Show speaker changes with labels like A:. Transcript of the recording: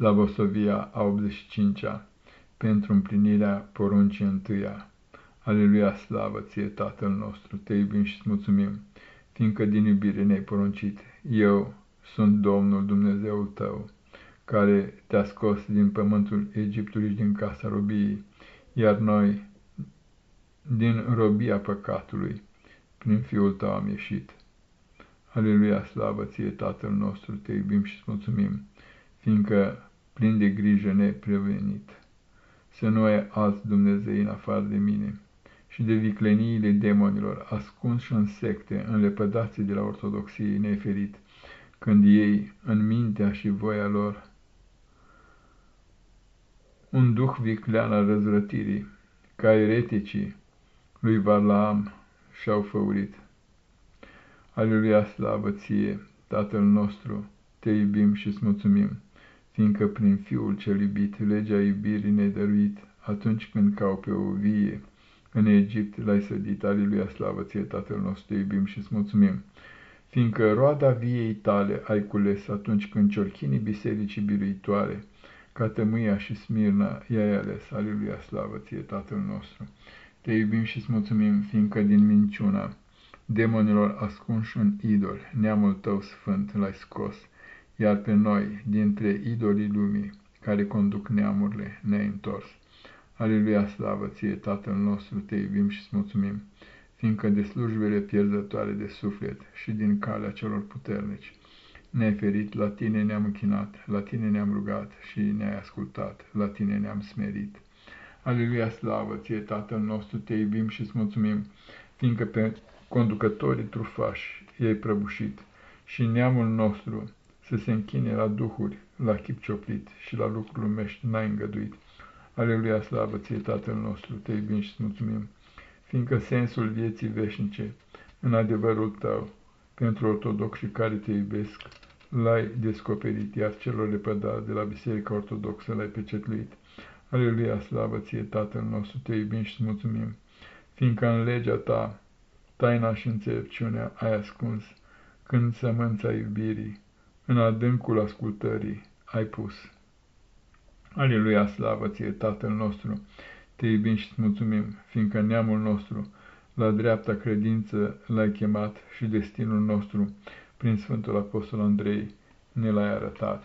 A: Slavosovia a 85-a, pentru împlinirea poruncii întâia. Aleluia, slavă ție, Tatăl nostru, te iubim și îți mulțumim, fiindcă din iubire ne-ai poruncit. Eu sunt Domnul Dumnezeul tău, care te-a scos din pământul Egiptului și din casa robiei, iar noi din robia păcatului, prin Fiul tău am ieșit. Aleluia, slavă ție, Tatăl nostru, te iubim și îți mulțumim, fiindcă plin de grijă neprevenit. Să nu ai alți Dumnezei în afară de mine și de vicleniile demonilor ascunși în secte, în lepădații de la ortodoxie neferit, când ei, în mintea și voia lor, un duh viclean al răzvrătirii, ca ereticii lui Varlaam și-au făurit. Aleluia, slavă ție, Tatăl nostru, te iubim și îți mulțumim fiindcă prin Fiul cel iubit legea iubirii ne dăruit, atunci când cau pe o vie, în Egipt l-ai sădit, aleluia, slavă ție, Tatăl nostru, te iubim și îți mulțumim, fiindcă roada viei tale ai cules atunci când ciorchinii bisericii biruitoare, ca tămâia și smirna, i-ai ales, aleluia, slavă ție, Tatăl nostru, te iubim și îți mulțumim, fiindcă din minciuna demonilor ascunși în idol, neamul tău sfânt l-ai scos, iar pe noi, dintre idolii lumii, care conduc neamurile, ne-ai întors. Aleluia, slavă ție, Tatăl nostru, te iubim și îți mulțumim, fiindcă de slujbele pierzătoare de suflet și din calea celor puternici, ne-ai ferit, la tine ne-am închinat, la tine ne-am rugat și ne-ai ascultat, la tine ne-am smerit. Aleluia, slavă ție, Tatăl nostru, te iubim și îți mulțumim, fiindcă pe conducătorii trufași i-ai prăbușit și neamul nostru, să se închine la duhuri, la chip cioplit și la lucruri lumești n-ai îngăduit. Aleluia, slavă ție, Tatăl nostru, te iubim și mulțumim, fiindcă sensul vieții veșnice, în adevărul tău, pentru ortodoxii care te iubesc, l-ai descoperit, iar celor lepădați de la Biserica Ortodoxă l-ai pecetluit. Aleluia, slavă ție, Tatăl nostru, te iubim și mulțumim, fiindcă în legea ta, taina și înțelepciunea ai ascuns, când sămânța iubirii, în adâncul ascultării ai pus. Aleluia, slavă ție, Tatăl nostru, te iubim și îți mulțumim, fiindcă neamul nostru, la dreapta credință l-ai chemat și destinul nostru, prin Sfântul Apostol Andrei, ne l-ai arătat.